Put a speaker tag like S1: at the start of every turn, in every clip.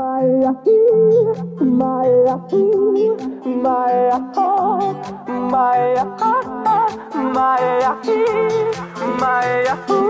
S1: my my my
S2: my my my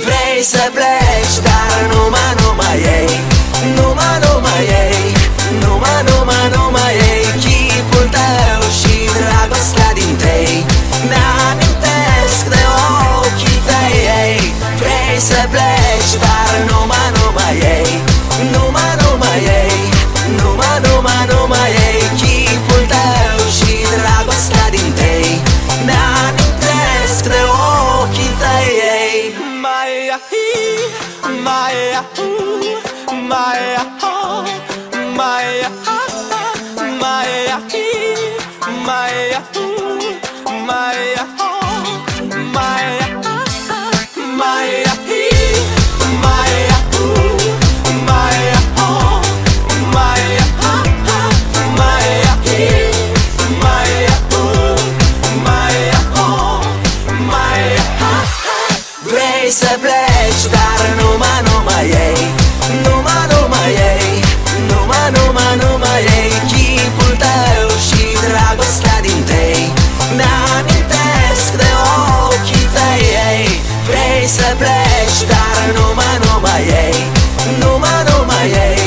S2: Vrei să pleci, dar numai, numai ei. Numai, numai ei. Numai, numai, numai ei. Chipul tău și dragostea din tei. Mi-amintesc de ochii tăi ei. Vrei să pleci, dar numai, numai ei. Numai, numai ei. Numai, numai, numai ei Maia, uh, Maia. pleci Dar numai, numai ei Numai, numai ei